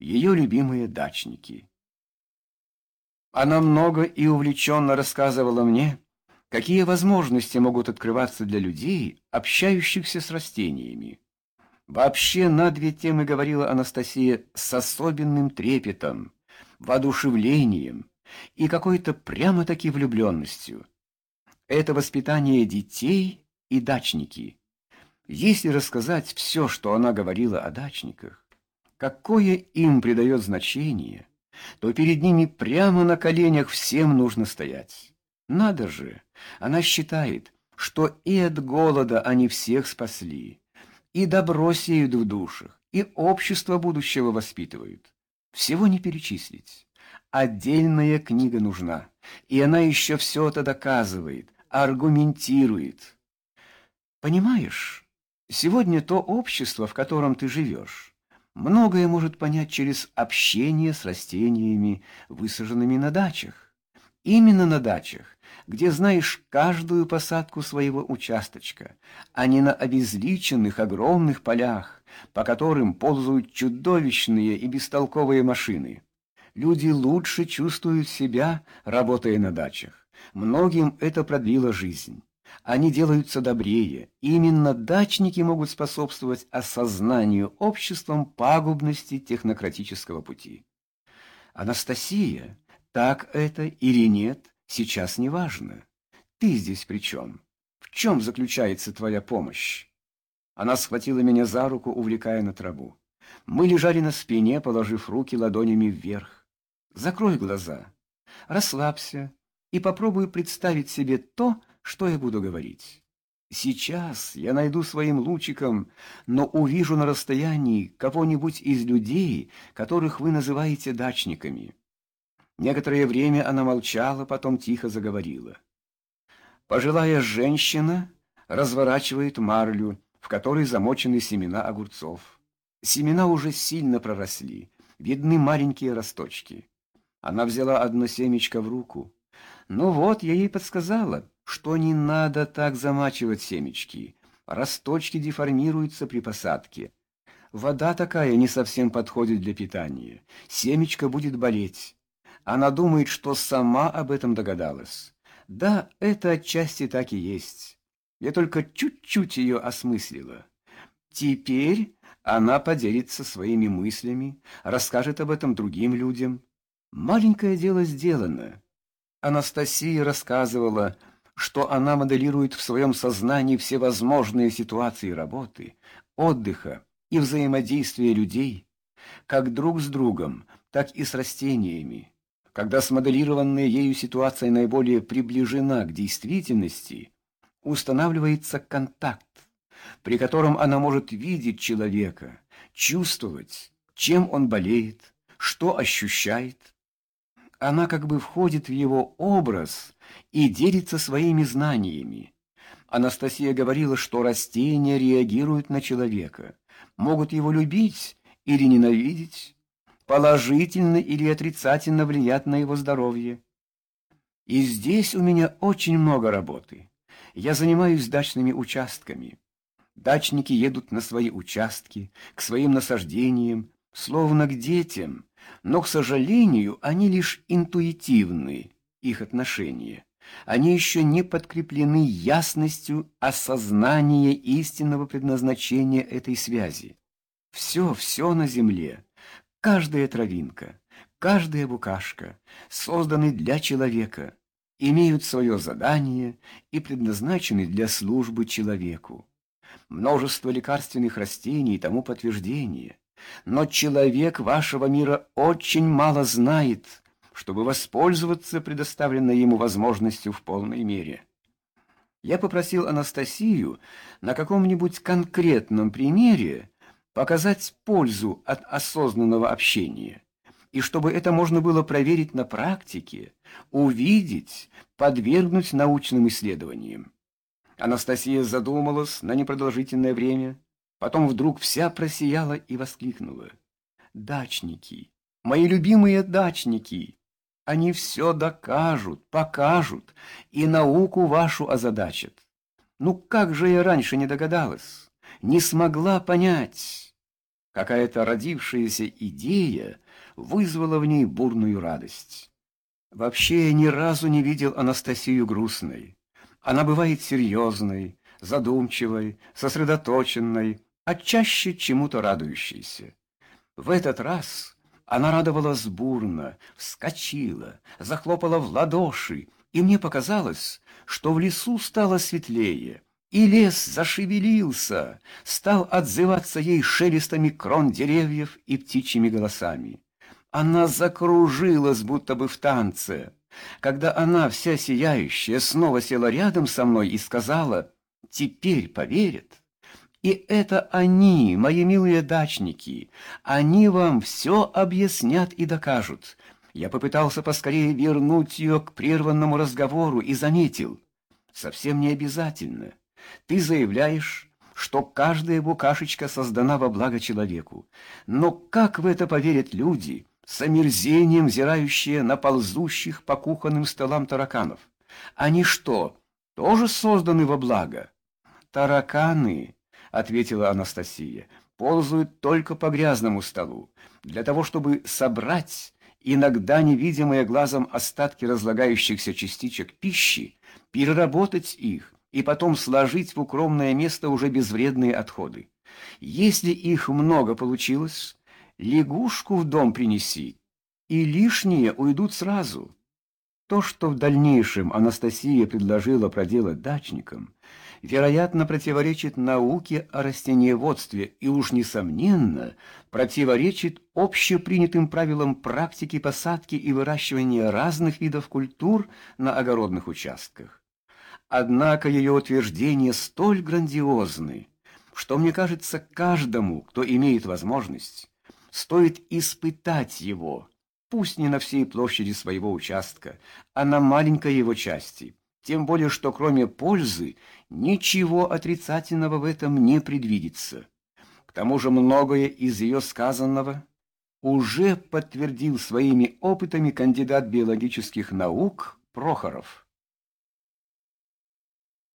ее любимые дачники. Она много и увлеченно рассказывала мне, какие возможности могут открываться для людей, общающихся с растениями. Вообще на две темы говорила Анастасия с особенным трепетом, воодушевлением и какой-то прямо-таки влюбленностью. Это воспитание детей и дачники. Если рассказать все, что она говорила о дачниках, какое им придает значение, то перед ними прямо на коленях всем нужно стоять. Надо же, она считает, что и от голода они всех спасли, и добро сеют в душах, и общество будущего воспитывают. Всего не перечислить. Отдельная книга нужна, и она еще все это доказывает, аргументирует. Понимаешь, сегодня то общество, в котором ты живешь, многое может понять через общение с растениями, высаженными на дачах. Именно на дачах, где знаешь каждую посадку своего участочка, а не на обезличенных огромных полях, по которым ползают чудовищные и бестолковые машины. Люди лучше чувствуют себя, работая на дачах. Многим это продлило жизнь. Они делаются добрее. Именно дачники могут способствовать осознанию обществом пагубности технократического пути. Анастасия, так это или нет, сейчас не важно. Ты здесь при чем? В чем заключается твоя помощь? Она схватила меня за руку, увлекая на траву. Мы лежали на спине, положив руки ладонями вверх. Закрой глаза, расслабься и попробуй представить себе то, что я буду говорить. Сейчас я найду своим лучиком, но увижу на расстоянии кого-нибудь из людей, которых вы называете дачниками. Некоторое время она молчала, потом тихо заговорила. Пожилая женщина разворачивает марлю, в которой замочены семена огурцов. Семена уже сильно проросли, видны маленькие росточки. Она взяла одно семечко в руку. Ну вот, я ей подсказала, что не надо так замачивать семечки. Росточки деформируются при посадке. Вода такая не совсем подходит для питания. Семечко будет болеть. Она думает, что сама об этом догадалась. Да, это отчасти так и есть. Я только чуть-чуть ее осмыслила. Теперь она поделится своими мыслями, расскажет об этом другим людям. Маленькое дело сделано. Анастасия рассказывала, что она моделирует в своем сознании всевозможные ситуации работы, отдыха и взаимодействия людей, как друг с другом, так и с растениями. Когда смоделированная ею ситуация наиболее приближена к действительности, устанавливается контакт, при котором она может видеть человека, чувствовать, чем он болеет, что ощущает. Она как бы входит в его образ и делится своими знаниями. Анастасия говорила, что растения реагируют на человека, могут его любить или ненавидеть, положительно или отрицательно влиять на его здоровье. И здесь у меня очень много работы. Я занимаюсь дачными участками. Дачники едут на свои участки, к своим насаждениям, словно к детям, но, к сожалению, они лишь интуитивны, их отношения. Они еще не подкреплены ясностью осознания истинного предназначения этой связи. Все, все на земле, каждая травинка, каждая букашка созданы для человека, имеют свое задание и предназначены для службы человеку. Множество лекарственных растений тому подтверждение. Но человек вашего мира очень мало знает, чтобы воспользоваться предоставленной ему возможностью в полной мере. Я попросил Анастасию на каком-нибудь конкретном примере показать пользу от осознанного общения, и чтобы это можно было проверить на практике, увидеть, подвергнуть научным исследованиям. Анастасия задумалась на непродолжительное время, потом вдруг вся просияла и воскликнула. «Дачники! Мои любимые дачники! Они все докажут, покажут и науку вашу озадачат. Ну как же я раньше не догадалась, не смогла понять?» какая-то родившаяся идея вызвала в ней бурную радость. Вообще я ни разу не видел Анастасию грустной. Она бывает серьезной, задумчивой, сосредоточенной, а чаще чему-то радующейся. В этот раз она радовалась бурно, вскочила, захлопала в ладоши, и мне показалось, что в лесу стало светлее, и лес зашевелился, стал отзываться ей шелестами крон деревьев и птичьими голосами. Она закружилась, будто бы в танце. Когда она, вся сияющая, снова села рядом со мной и сказала «Теперь поверят». И это они, мои милые дачники, они вам все объяснят и докажут. Я попытался поскорее вернуть ее к прерванному разговору и заметил. Совсем не обязательно. Ты заявляешь, что каждая букашечка создана во благо человеку. Но как в это поверят люди, с омерзением взирающие на ползущих по кухонным столам тараканов? Они что, тоже созданы во благо? Тараканы — ответила Анастасия, — ползают только по грязному столу, для того, чтобы собрать иногда невидимые глазом остатки разлагающихся частичек пищи, переработать их и потом сложить в укромное место уже безвредные отходы. Если их много получилось, лягушку в дом принеси, и лишние уйдут сразу. То, что в дальнейшем Анастасия предложила проделать дачникам, вероятно, противоречит науке о растениеводстве и уж, несомненно, противоречит общепринятым правилам практики посадки и выращивания разных видов культур на огородных участках. Однако ее утверждения столь грандиозны, что, мне кажется, каждому, кто имеет возможность, стоит испытать его, пусть не на всей площади своего участка, а на маленькой его части – тем более, что кроме пользы ничего отрицательного в этом не предвидится. К тому же многое из ее сказанного уже подтвердил своими опытами кандидат биологических наук Прохоров.